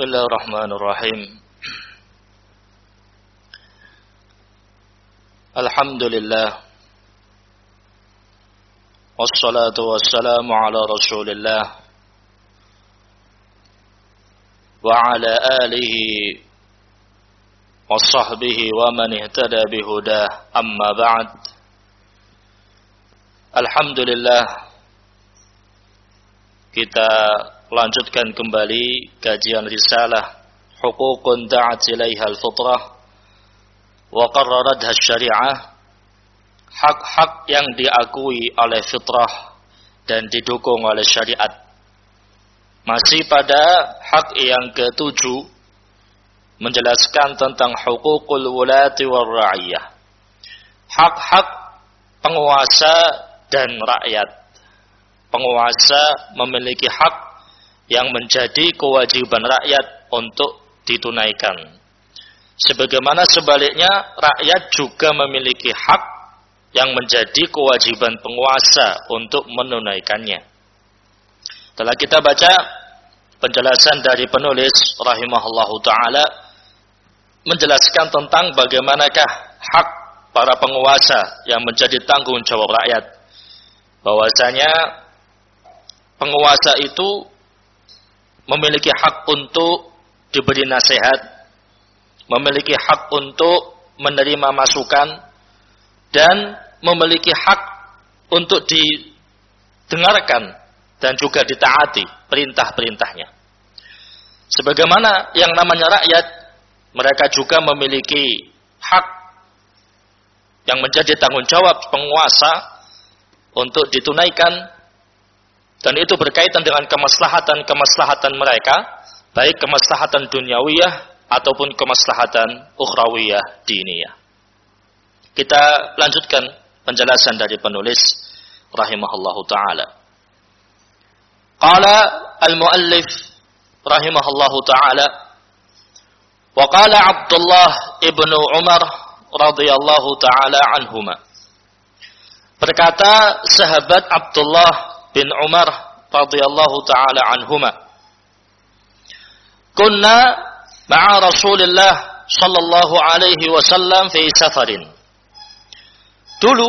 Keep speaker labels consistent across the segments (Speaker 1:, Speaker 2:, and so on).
Speaker 1: بسم الله الرحمن الرحيم. الحمد لله والصلاة والسلام على رسول الله وعلى آله وصحبه ومن اهتدى بهداه. أما بعد الحمد لله. Kita lanjutkan kembali kajian risalah Hukukun da'at ilaiha al-fitrah wa qarraradha syariah. Hak-hak yang diakui oleh fitrah dan didukung oleh syariat. Masih pada hak yang ketujuh menjelaskan tentang hukukul wulati war ra'iyah. Hak-hak penguasa dan rakyat. Penguasa memiliki hak yang menjadi kewajiban rakyat untuk ditunaikan. Sebagaimana sebaliknya rakyat juga memiliki hak yang menjadi kewajiban penguasa untuk menunaikannya. Telah kita baca penjelasan dari penulis rahimahullahu taala menjelaskan tentang bagaimanakah hak para penguasa yang menjadi tanggung jawab rakyat. Bahwasanya penguasa itu memiliki hak untuk diberi nasihat, memiliki hak untuk menerima masukan, dan memiliki hak untuk didengarkan dan juga ditaati perintah-perintahnya. Sebagaimana yang namanya rakyat, mereka juga memiliki hak yang menjadi tanggung jawab penguasa untuk ditunaikan dan itu berkaitan dengan kemaslahatan-kemaslahatan mereka, baik kemaslahatan duniawiyah ataupun kemaslahatan ukhrawiyah diniyah. Kita lanjutkan penjelasan dari penulis rahimahullahu taala. Qala al-muallif rahimahullahu taala wa qala Abdullah ibnu Umar radhiyallahu taala anhuma. Berkata sahabat Abdullah bin Umar radhiyallahu taala anhuma. Kunna ma'a Rasulullah sallallahu alaihi wasallam fi safarin. Dulu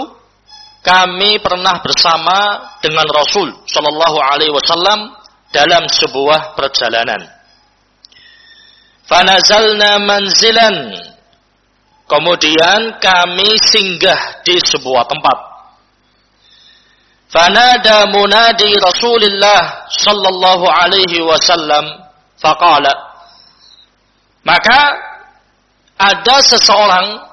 Speaker 1: kami pernah bersama dengan Rasul sallallahu alaihi wasallam dalam sebuah perjalanan. Fanazalna manzilan. Kemudian kami singgah di sebuah tempat. Fanada munadi Rasulullah sallallahu alaihi wasallam faqala Maka ada seseorang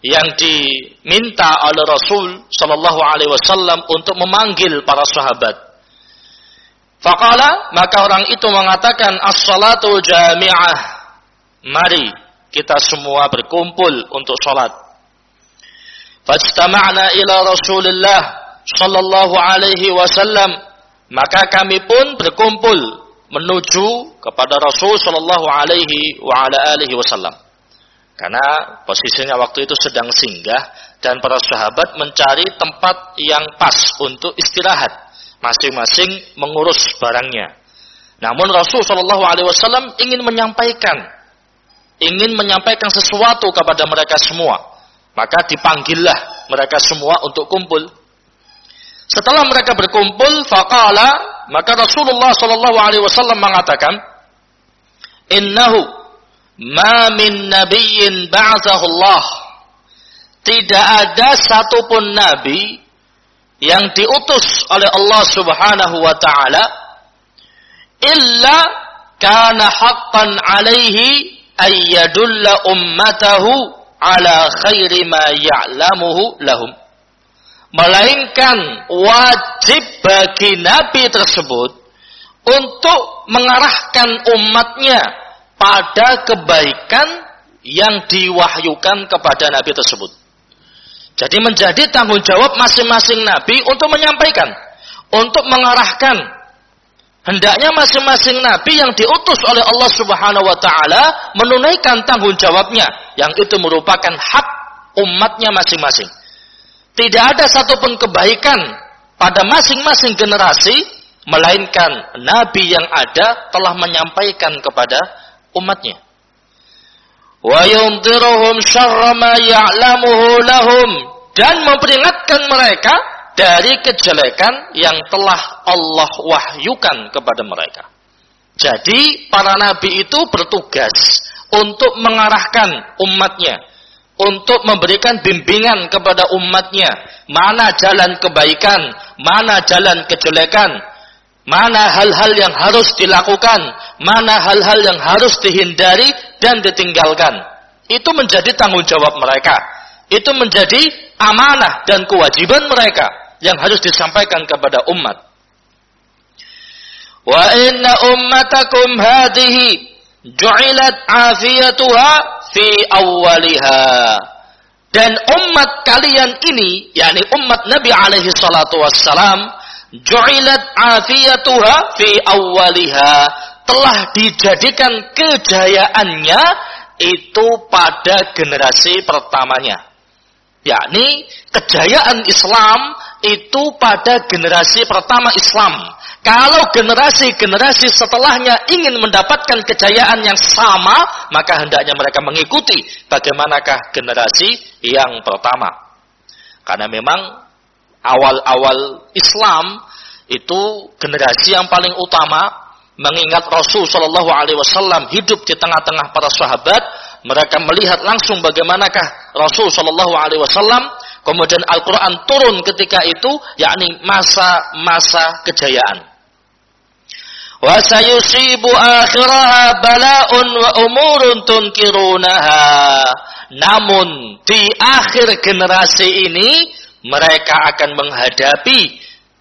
Speaker 1: yang diminta oleh Rasul sallallahu alaihi wasallam untuk memanggil para sahabat. Faqala maka orang itu mengatakan as-salatu jami'ah. Mari kita semua berkumpul untuk salat. Fajtama'na ila Rasulillah sallallahu alaihi wasallam maka kami pun berkumpul menuju kepada Rasul sallallahu alaihi wa ala alihi wasallam. Karena posisinya waktu itu sedang singgah dan para sahabat mencari tempat yang pas untuk istirahat masing-masing mengurus barangnya. Namun Rasul sallallahu alaihi wasallam ingin menyampaikan ingin menyampaikan sesuatu kepada mereka semua. Maka dipanggillah mereka semua untuk kumpul setelah mereka berkumpul, faqala maka Rasulullah sallallahu alaihi wasallam mengatakan, "Innahu ma min nabiyyin ba'athahu Allah." Tidak ada satupun nabi yang diutus oleh Allah Subhanahu wa taala illa kana haqqan alaihi ayyadulla ummatahu ala khairi ma ya'lamuhu lahum melainkan wajib bagi nabi tersebut untuk mengarahkan umatnya pada kebaikan yang diwahyukan kepada nabi tersebut. Jadi menjadi tanggung jawab masing-masing nabi untuk menyampaikan, untuk mengarahkan hendaknya masing-masing nabi yang diutus oleh Allah Subhanahu wa taala menunaikan tanggung jawabnya yang itu merupakan hak umatnya masing-masing. Tidak ada satupun kebaikan pada masing-masing generasi melainkan nabi yang ada telah menyampaikan kepada umatnya. Wa yundiruhum syarra ma ya'lamuhu lahum dan memperingatkan mereka dari kejelekan yang telah Allah wahyukan kepada mereka. Jadi para nabi itu bertugas untuk mengarahkan umatnya, untuk memberikan bimbingan kepada umatnya, mana jalan kebaikan, mana jalan kejelekan, mana hal-hal yang harus dilakukan, mana hal-hal yang harus dihindari dan ditinggalkan. Itu menjadi tanggung jawab mereka. Itu menjadi amanah dan kewajiban mereka yang harus disampaikan kepada umat. Wa inna ummatakum hadhihi ju'ilat afiyatuha fi awwaliha. Dan umat kalian ini, yakni umat Nabi alaihi salatu wassalam, ju'ilat afiyatuha fi awwaliha. Telah dijadikan kejayaannya itu pada generasi pertamanya. Yakni kejayaan Islam itu pada generasi pertama Islam kalau generasi-generasi setelahnya ingin mendapatkan kejayaan yang sama, maka hendaknya mereka mengikuti bagaimanakah generasi yang pertama. Karena memang awal-awal Islam itu generasi yang paling utama mengingat Rasul Shallallahu Alaihi Wasallam hidup di tengah-tengah para sahabat, mereka melihat langsung bagaimanakah Rasul Shallallahu Alaihi Wasallam Kemudian Al-Quran turun ketika itu, yakni masa-masa kejayaan. Wa sayusibu akhiraha bala'un wa umurun tunkirunaha. Namun di akhir generasi ini mereka akan menghadapi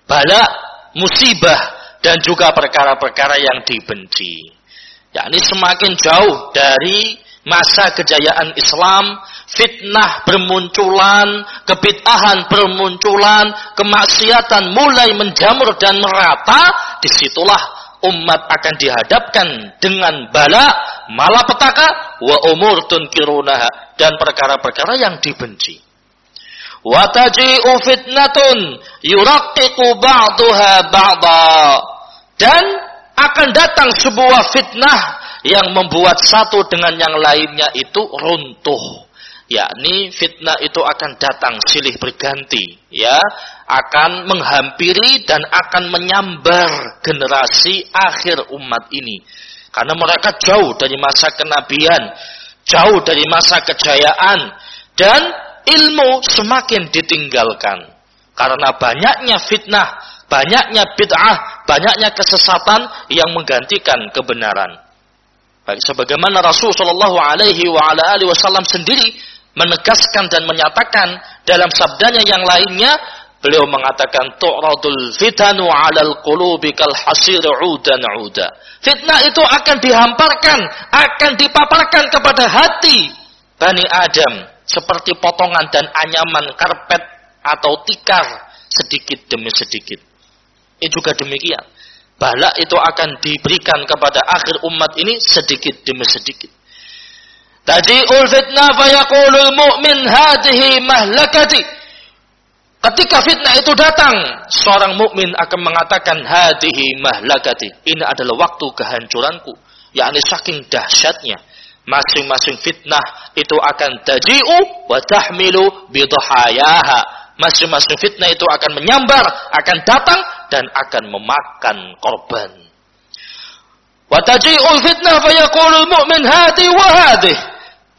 Speaker 1: bala, musibah dan juga perkara-perkara yang dibenci. Yakni semakin jauh dari masa kejayaan Islam, fitnah bermunculan, kebid'ahan bermunculan, kemaksiatan mulai menjamur dan merata, di situlah umat akan dihadapkan dengan bala, malapetaka, wa umur tunkirunaha dan perkara-perkara yang dibenci. Wa taji'u fitnatun yuraqiqu ba'daha ba'da. Dan akan datang sebuah fitnah yang membuat satu dengan yang lainnya itu runtuh yakni fitnah itu akan datang silih berganti ya. Akan menghampiri dan akan menyambar generasi akhir umat ini. Karena mereka jauh dari masa kenabian jauh dari masa kejayaan dan ilmu semakin ditinggalkan. Karena banyaknya fitnah banyaknya bid'ah banyaknya kesesatan yang menggantikan kebenaran. Sebagaimana Rasul Shallallahu Alaihi Wasallam sendiri menegaskan dan menyatakan dalam sabdanya yang lainnya beliau mengatakan tu'radul fitanu 'alal qulubi kal hasir 'udan 'uda. Fitnah itu akan dihamparkan, akan dipaparkan kepada hati Bani Adam seperti potongan dan anyaman karpet atau tikar sedikit demi sedikit. Ini juga demikian. Balak itu akan diberikan kepada akhir umat ini sedikit demi sedikit. Taji'ul fitnah fayaqulul mu'min hadhihi mahlakati. Ketika fitnah itu datang, seorang mukmin akan mengatakan hadhihi mahlakati. Ini adalah waktu kehancuranku, yakni saking dahsyatnya. Masing-masing fitnah itu akan taji'u wa tahmilu bidhayaha. Masing-masing fitnah itu akan menyambar, akan datang dan akan memakan korban. Wa taji'ul fitnah fayaqulul mu'min hadhi wa hadhi.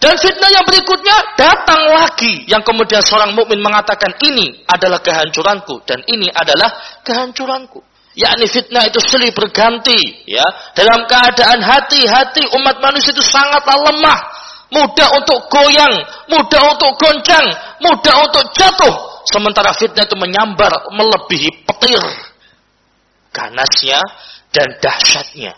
Speaker 1: Dan fitnah yang berikutnya datang lagi yang kemudian seorang mukmin mengatakan ini adalah kehancuranku dan ini adalah kehancuranku. Yakni fitnah itu silih berganti ya. Dalam keadaan hati-hati umat manusia itu sangatlah lemah, mudah untuk goyang, mudah untuk goncang, mudah untuk jatuh. Sementara fitnah itu menyambar melebihi petir ganasnya dan dahsyatnya.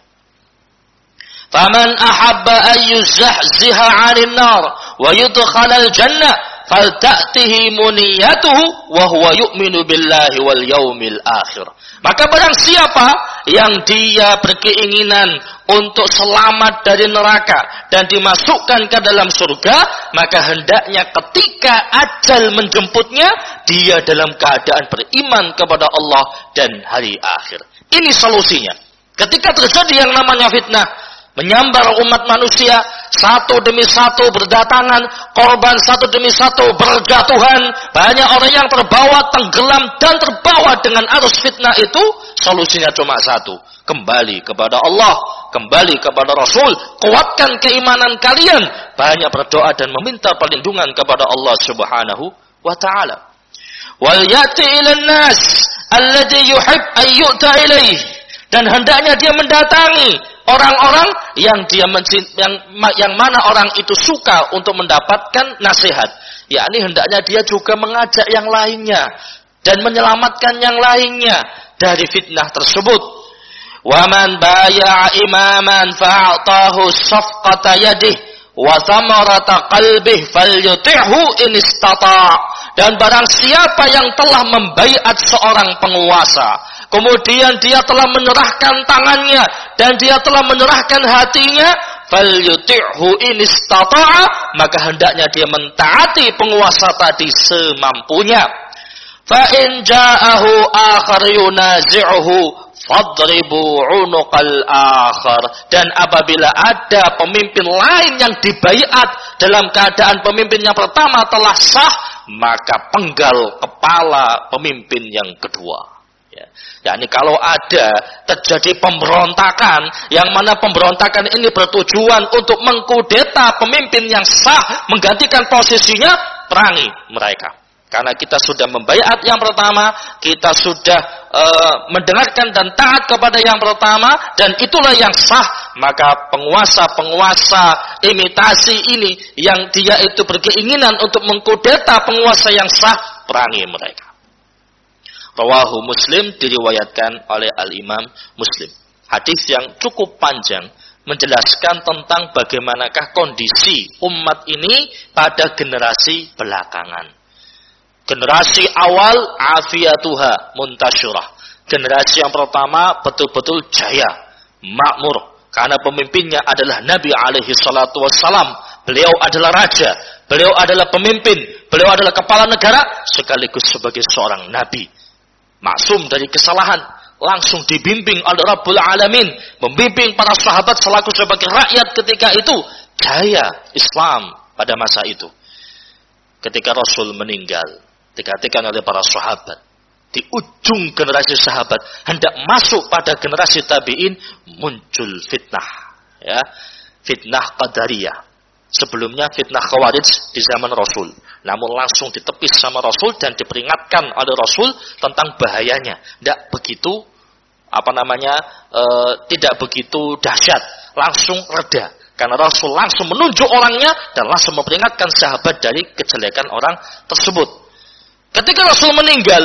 Speaker 1: Faman ahabba an yuzahziha 'anil nar wa yudkhalal jannah falta'tihi muniyatuhu wa huwa yu'minu billahi wal yaumil akhir. Maka barang siapa yang dia berkeinginan untuk selamat dari neraka dan dimasukkan ke dalam surga, maka hendaknya ketika ajal menjemputnya, dia dalam keadaan beriman kepada Allah dan hari akhir. Ini solusinya. Ketika terjadi yang namanya fitnah, menyambar umat manusia satu demi satu berdatangan korban satu demi satu berjatuhan. Banyak orang yang terbawa tenggelam dan terbawa dengan arus fitnah itu solusinya cuma satu. Kembali kepada Allah kembali kepada Rasul kuatkan keimanan kalian. Banyak berdoa dan meminta perlindungan kepada Allah Subhanahu wa taala. Wal yati ilan nas alladhi yuhib an yu'ta dan hendaknya dia mendatangi orang-orang yang dia yang yang mana orang itu suka untuk mendapatkan nasihat. Yakni hendaknya dia juga mengajak yang lainnya dan menyelamatkan yang lainnya dari fitnah tersebut. Waman baya imaman fa'atahu safqata yadih wa thamarata qalbih falyuti'hu in istata' dan barang siapa yang telah membaiat seorang penguasa kemudian dia telah menyerahkan tangannya dan dia telah menyerahkan hatinya. Falyuti'hu in istata'a maka hendaknya dia mentaati penguasa tadi semampunya. Fa in ja'ahu akhar yunazi'uhu fadribu unuqal akhar. Dan apabila ada pemimpin lain yang dibaiat dalam keadaan pemimpin yang pertama telah sah maka penggal kepala pemimpin yang kedua Ya. Yani kalau ada terjadi pemberontakan yang mana pemberontakan ini bertujuan untuk mengkudeta pemimpin yang sah menggantikan posisinya, perangi mereka. Karena kita sudah membayar yang pertama, kita sudah e, mendengarkan dan taat kepada yang pertama, dan itulah yang sah. Maka penguasa-penguasa imitasi ini yang dia itu berkeinginan untuk mengkudeta penguasa yang sah, perangi mereka. Rawahu Muslim diriwayatkan oleh Al-Imam Muslim. Hadis yang cukup panjang menjelaskan tentang bagaimanakah kondisi umat ini pada generasi belakangan. Generasi awal afiatuha muntasyurah. Generasi yang pertama betul-betul jaya, makmur. Karena pemimpinnya adalah Nabi alaihi salatu wassalam. Beliau adalah raja, beliau adalah pemimpin, beliau adalah kepala negara sekaligus sebagai seorang nabi maksum dari kesalahan, langsung dibimbing oleh Rabbul Alamin, membimbing para sahabat selaku sebagai rakyat ketika itu, jaya Islam pada masa itu. Ketika Rasul meninggal, dikatakan oleh para sahabat, di ujung generasi sahabat hendak masuk pada generasi tabi'in muncul fitnah ya fitnah qadariyah Sebelumnya fitnah khawarij di zaman Rasul. Namun langsung ditepis sama Rasul dan diperingatkan oleh Rasul tentang bahayanya. Tidak begitu apa namanya e, tidak begitu dahsyat, langsung reda. Karena Rasul langsung menunjuk orangnya dan langsung memperingatkan sahabat dari kejelekan orang tersebut. Ketika Rasul meninggal,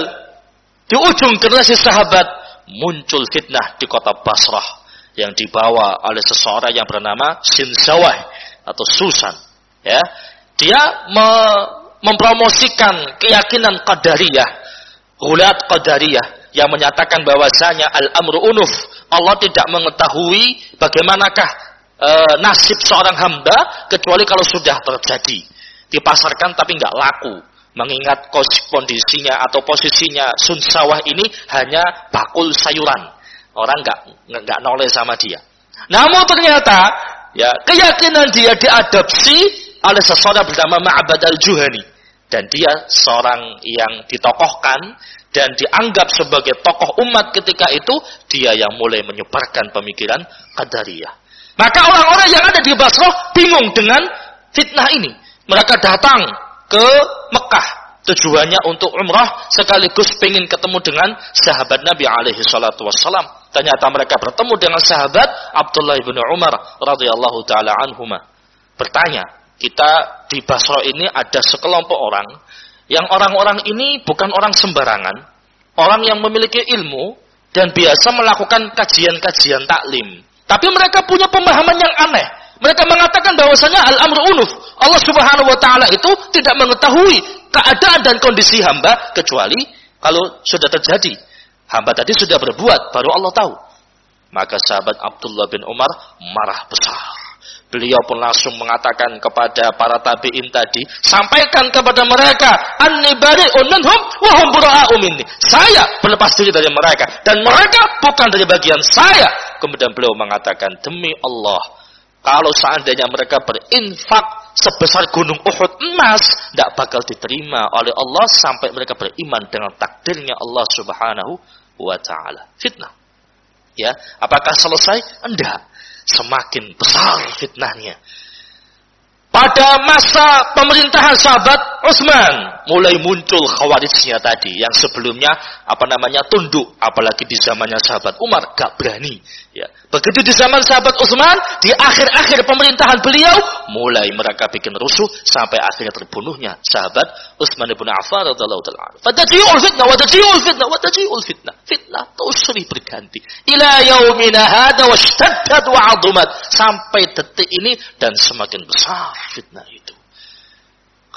Speaker 1: di ujung generasi sahabat muncul fitnah di kota Basrah yang dibawa oleh seseorang yang bernama Sinsawah atau Susan ya dia me mempromosikan keyakinan qadariyah ulat qadariyah yang menyatakan bahwasanya al-amru unuf Allah tidak mengetahui bagaimanakah e, nasib seorang hamba kecuali kalau sudah terjadi. Dipasarkan tapi nggak laku. Mengingat kondisinya atau posisinya sun sawah ini hanya bakul sayuran. Orang nggak nggak noleh sama dia. Namun ternyata ya keyakinan dia diadopsi oleh seseorang bernama Ma'bad al-Juhani dan dia seorang yang ditokohkan dan dianggap sebagai tokoh umat ketika itu dia yang mulai menyebarkan pemikiran Qadariyah. Maka orang-orang yang ada di Basrah bingung dengan fitnah ini. Mereka datang ke Mekah tujuannya untuk umrah sekaligus ingin ketemu dengan sahabat Nabi alaihi salatu wassalam. Ternyata mereka bertemu dengan sahabat Abdullah bin Umar radhiyallahu taala anhuma. Bertanya, kita di Basra ini ada sekelompok orang yang orang-orang ini bukan orang sembarangan, orang yang memiliki ilmu dan biasa melakukan kajian-kajian taklim. Tapi mereka punya pemahaman yang aneh. Mereka mengatakan bahwasanya al-amru unuf. Allah Subhanahu wa taala itu tidak mengetahui keadaan dan kondisi hamba kecuali kalau sudah terjadi. Hamba tadi sudah berbuat, baru Allah tahu. Maka sahabat Abdullah bin Umar marah besar. Beliau pun langsung mengatakan kepada para tabi'in tadi, sampaikan kepada mereka, anni bari'un minhum wa. Saya berlepas diri dari mereka dan mereka bukan dari bagian saya. Kemudian beliau mengatakan, demi Allah, kalau seandainya mereka berinfak sebesar gunung Uhud emas, tidak bakal diterima oleh Allah sampai mereka beriman dengan takdirnya Allah Subhanahu wa taala. Fitnah. Ya, apakah selesai? Enggak semakin besar fitnahnya. Pada masa pemerintahan sahabat Utsman mulai muncul khawarijnya tadi. Yang sebelumnya apa namanya tunduk. Apalagi di zamannya sahabat Umar gak berani. Ya. Begitu di zaman sahabat Utsman di akhir-akhir pemerintahan beliau mulai mereka bikin rusuh sampai akhirnya terbunuhnya sahabat Utsman bin Affan radhiyallahu taala fatajiul fitnah watajiul fitnah watajiul fitnah. Fitnah terus berganti. Ila yaumina hada washtaddat wa'adumat sampai detik ini dan semakin besar fitnah itu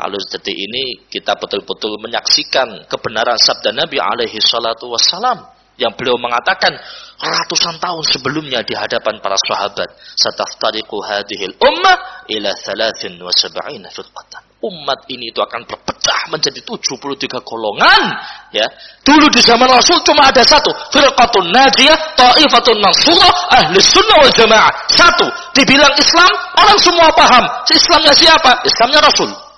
Speaker 1: kalau detik ini kita betul-betul menyaksikan kebenaran sabda Nabi alaihi salatu wassalam yang beliau mengatakan ratusan tahun sebelumnya di hadapan para sahabat sataftariqu hadhil ummah ila 73 firqatan. Umat ini itu akan berpecah menjadi 73 golongan ya. Dulu di zaman Rasul cuma ada satu firqatun najiyah taifatun mansurah ahli sunnah wal jamaah. Satu dibilang Islam orang semua paham. Islamnya siapa? Islamnya Rasul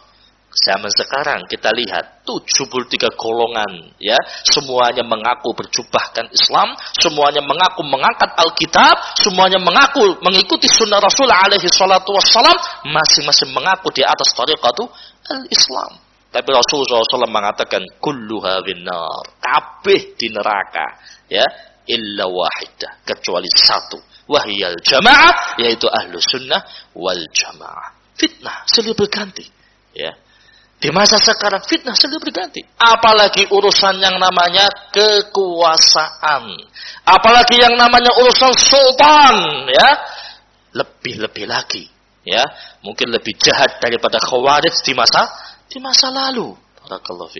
Speaker 1: Zaman sekarang kita lihat 73 golongan ya, semuanya mengaku berjubahkan Islam, semuanya mengaku mengangkat Alkitab, semuanya mengaku mengikuti sunnah Rasul alaihi salatu wassalam, masing-masing mengaku di atas tariqatu al-Islam. Tapi Rasulullah SAW mengatakan kulluha binnar, kabeh di neraka, ya, illa wahidah, kecuali satu, wahyal jamaah, yaitu ahlu sunnah wal jamaah. Fitnah silih berganti, ya di masa sekarang fitnah selalu berganti. Apalagi urusan yang namanya kekuasaan. Apalagi yang namanya urusan sultan, ya. Lebih-lebih lagi, ya. Mungkin lebih jahat daripada khawarij di masa di masa lalu. Barakallahu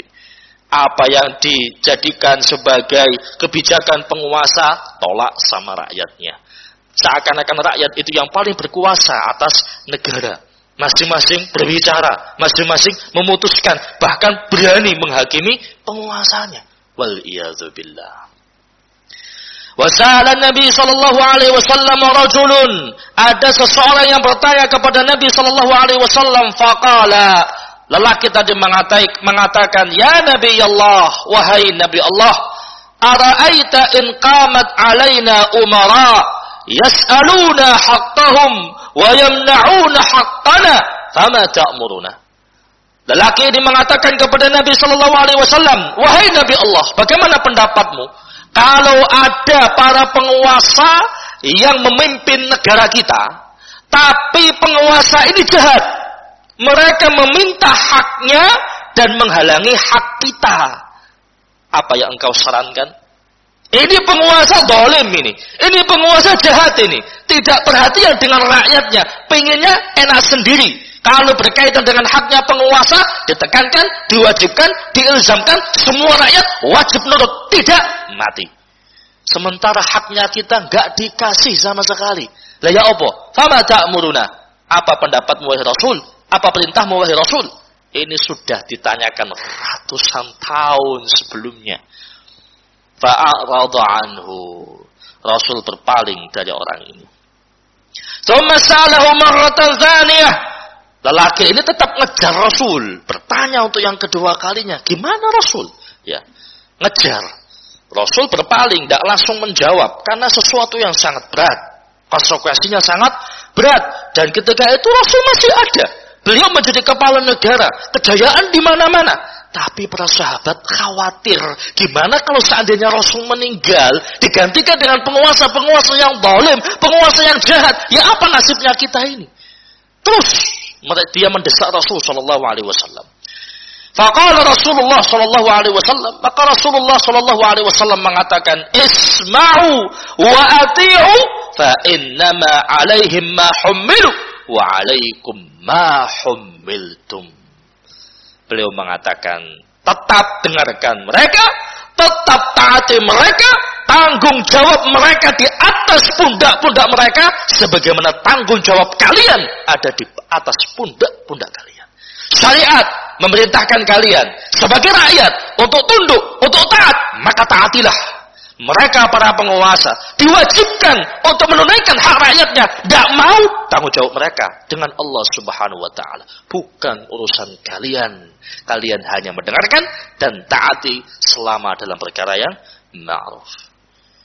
Speaker 1: Apa yang dijadikan sebagai kebijakan penguasa tolak sama rakyatnya. Seakan-akan rakyat itu yang paling berkuasa atas negara Masing-masing berbicara, masing-masing memutuskan, bahkan berani menghakimi penguasanya. Wal billah. Wasala Nabi sallallahu alaihi wasallam rajulun. Ada seseorang yang bertanya kepada Nabi sallallahu alaihi wasallam faqala Lelaki tadi mengatakan, "Ya Nabi Allah, wahai Nabi Allah, ara'aita in qamat alaina umara yas'aluna haqqahum wa yamna'una haqqana fama ta'muruna Lelaki ini mengatakan kepada Nabi Shallallahu Alaihi Wasallam, wahai Nabi Allah, bagaimana pendapatmu kalau ada para penguasa yang memimpin negara kita, tapi penguasa ini jahat, mereka meminta haknya dan menghalangi hak kita. Apa yang engkau sarankan? Ini penguasa dolim ini. Ini penguasa jahat ini. Tidak perhatian dengan rakyatnya. Pengennya enak sendiri. Kalau berkaitan dengan haknya penguasa, ditekankan, diwajibkan, diilzamkan, semua rakyat wajib nurut. Tidak, mati. Sementara haknya kita nggak dikasih sama sekali. Lah ya apa? Fama ta'muruna. Apa pendapatmu wahai Rasul? Apa perintahmu wahai Rasul? Ini sudah ditanyakan ratusan tahun sebelumnya fa'arada anhu. Rasul berpaling dari orang ini. Marratan. Lelaki ini tetap ngejar Rasul, bertanya untuk yang kedua kalinya, gimana Rasul? Ya, ngejar. Rasul berpaling, tidak langsung menjawab karena sesuatu yang sangat berat. Konsekuensinya sangat berat dan ketika itu Rasul masih ada. Beliau menjadi kepala negara, kejayaan di mana-mana. Tapi para sahabat khawatir. Gimana kalau seandainya Rasul meninggal, digantikan dengan penguasa-penguasa yang zalim, penguasa yang jahat. Ya apa nasibnya kita ini? Terus dia mendesak Rasul Shallallahu Alaihi Rasulullah Shallallahu Alaihi Wasallam. Maka Rasulullah Shallallahu Alaihi Wasallam mengatakan, Isma'u wa ati'u fa innama alaihim ma hummilu wa alaikum ma hummiltum beliau mengatakan, tetap dengarkan mereka, tetap taati mereka, tanggung jawab mereka di atas pundak-pundak mereka sebagaimana tanggung jawab kalian ada di atas pundak-pundak kalian. Syariat memerintahkan kalian sebagai rakyat untuk tunduk, untuk taat, maka taatilah. Mereka para penguasa diwajibkan untuk menunaikan hak rakyatnya. Tidak mau tanggung jawab mereka dengan Allah Subhanahu wa taala. Bukan urusan kalian. Kalian hanya mendengarkan dan taati selama dalam perkara yang ma'ruf.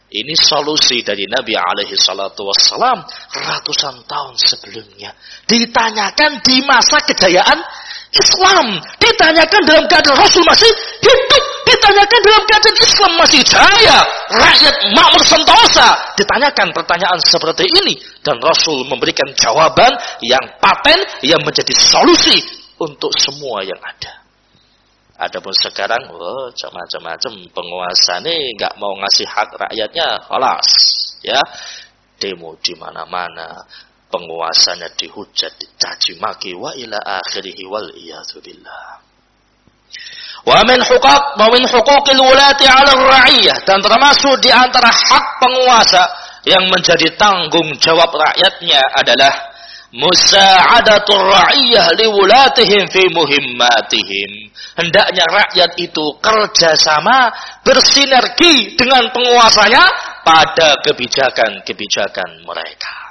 Speaker 1: Ini solusi dari Nabi alaihi salatu wassalam ratusan tahun sebelumnya. Ditanyakan di masa kejayaan Islam. Ditanyakan dalam keadaan Rasul masih hidup. Ditanyakan dalam keadaan Islam masih jaya. Rakyat makmur sentosa. Ditanyakan pertanyaan seperti ini. Dan Rasul memberikan jawaban yang paten yang menjadi solusi untuk semua yang ada. Adapun sekarang, oh, macam-macam penguasa nih nggak mau ngasih hak rakyatnya, alas, ya demo di mana-mana, penguasanya dihujat, dicaci maki, wa ila akhirih wal. Wa min huquq wa min huquqil wulati 'ala ra'iyah dan termasuk di antara hak penguasa yang menjadi tanggung jawab rakyatnya adalah musa'adatul ra'iyah liwulatihim fi muhimmatihim hendaknya rakyat itu kerjasama bersinergi dengan penguasanya pada kebijakan-kebijakan mereka.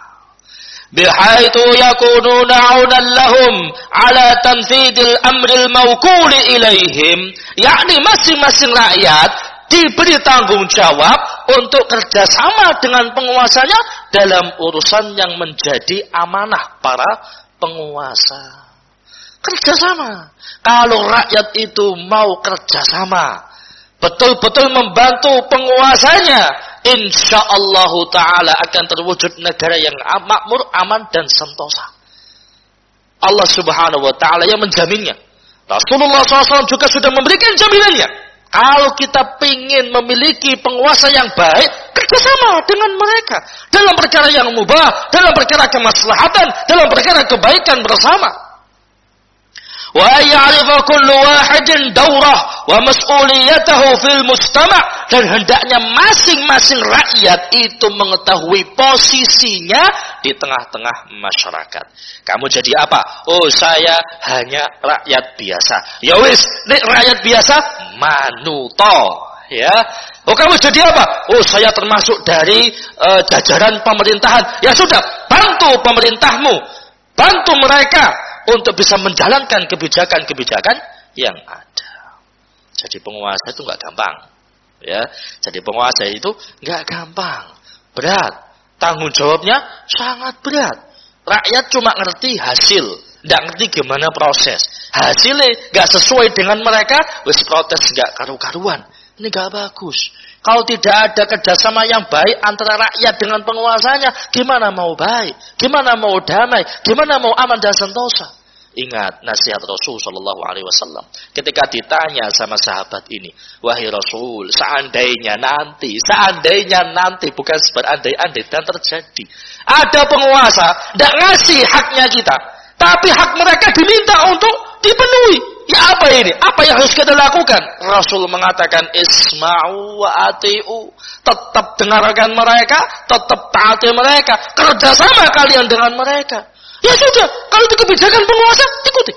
Speaker 1: Bihaitu yakununa aunan lahum ala tanfidil amril mawkuli ilaihim. Yakni masing-masing rakyat diberi tanggung jawab untuk kerjasama dengan penguasanya dalam urusan yang menjadi amanah para penguasa kerjasama. Kalau rakyat itu mau kerjasama, betul-betul membantu penguasanya, insya Allah Taala akan terwujud negara yang makmur, aman dan sentosa. Allah Subhanahu Wa Taala yang menjaminnya. Rasulullah SAW juga sudah memberikan jaminannya. Kalau kita ingin memiliki penguasa yang baik, kerjasama dengan mereka dalam perkara yang mubah, dalam perkara kemaslahatan, dalam perkara kebaikan bersama ya'rifa kullu wahidin daurah wa mas'uliyatahu fil mustama' dan hendaknya masing-masing rakyat itu mengetahui posisinya di tengah-tengah masyarakat. Kamu jadi apa? Oh, saya hanya rakyat biasa. Ya wis, nek rakyat biasa manuto, ya. Oh, kamu jadi apa? Oh, saya termasuk dari uh, jajaran pemerintahan. Ya sudah, bantu pemerintahmu. Bantu mereka untuk bisa menjalankan kebijakan-kebijakan yang ada. Jadi penguasa itu nggak gampang, ya. Jadi penguasa itu nggak gampang, berat. Tanggung jawabnya sangat berat. Rakyat cuma ngerti hasil, nggak ngerti gimana proses. Hasilnya nggak sesuai dengan mereka, wis protes nggak karu-karuan. Ini nggak bagus. Kalau tidak ada kerjasama yang baik antara rakyat dengan penguasanya, gimana mau baik? Gimana mau damai? Gimana mau aman dan sentosa? Ingat nasihat Rasul Shallallahu Alaihi Wasallam. Ketika ditanya sama sahabat ini, wahai Rasul, seandainya nanti, seandainya nanti bukan berandai-andai dan terjadi, ada penguasa tidak ngasih haknya kita, tapi hak mereka diminta untuk dipenuhi. Ya apa ini? Apa yang harus kita lakukan? Rasul mengatakan isma'u wa ati'u. Tetap dengarkan mereka, tetap taati mereka. Kerjasama kalian dengan mereka. Ya sudah, kalau itu kebijakan penguasa, ikuti.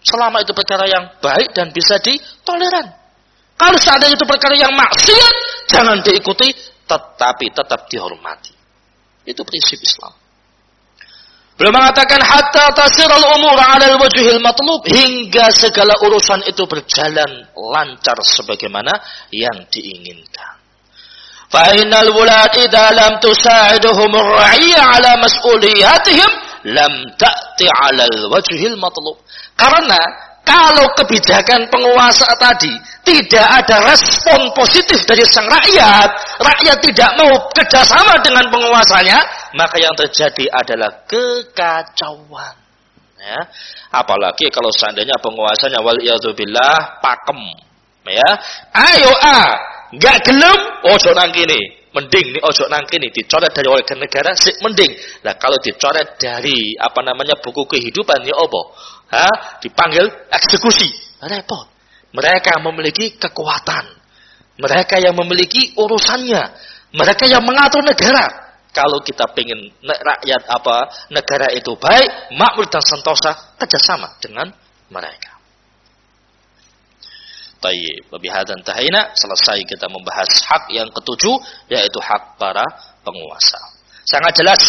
Speaker 1: Selama itu perkara yang baik dan bisa ditoleran. Kalau seandainya itu perkara yang maksiat, jangan diikuti, tetapi tetap dihormati. Itu prinsip Islam. Beliau mengatakan hatta tasiral umur 'ala al-wajhil matlub hingga segala urusan itu berjalan lancar sebagaimana yang diinginkan. Fa innal wulad idza lam tusa'iduhum ar-ra'iyya 'ala mas'uliyatihim lam ta'ti 'ala al-wajhil matlub. Karena kalau kebijakan penguasa tadi tidak ada respon positif dari sang rakyat, rakyat tidak mau kerjasama dengan penguasanya, maka yang terjadi adalah kekacauan. Ya. Apalagi kalau seandainya penguasanya wal billah pakem. Ya. Ayo ah, nggak gelem ojo nang kini. Mending nih ojo nang kini dicoret dari warga negara sih mending. Nah kalau dicoret dari apa namanya buku kehidupan ya opo? Ha? Dipanggil eksekusi. Repot. Mereka memiliki kekuatan. Mereka yang memiliki urusannya Mereka yang mengatur negara. Kalau kita ingin rakyat apa negara itu baik, makmur dan sentosa, kerjasama dengan mereka. Tayyib. Wabihadan tahina. Selesai kita membahas hak yang ketujuh. Yaitu hak para penguasa. Sangat jelas.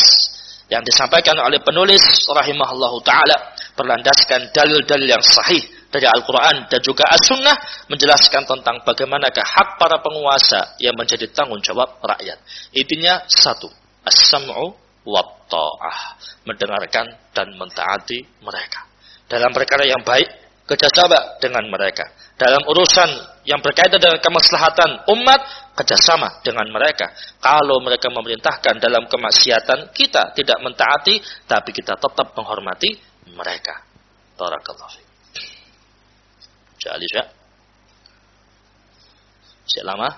Speaker 1: Yang disampaikan oleh penulis rahimahullah ta'ala. Berlandaskan dalil-dalil yang sahih. Dari Al-Quran dan juga As-Sunnah. Menjelaskan tentang bagaimanakah hak para penguasa. Yang menjadi tanggung jawab rakyat. Intinya satu. As-sam'u wa ta'ah. Mendengarkan dan mentaati mereka. Dalam perkara yang baik, kerjasama dengan mereka dalam urusan yang berkaitan dengan kemaslahatan umat kerjasama dengan mereka. Kalau mereka memerintahkan dalam kemaksiatan, kita tidak mentaati, tapi kita tetap menghormati mereka. Barakallahu Jadi ya. Masih lama?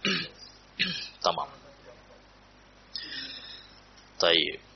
Speaker 1: Tamam. Tayyib.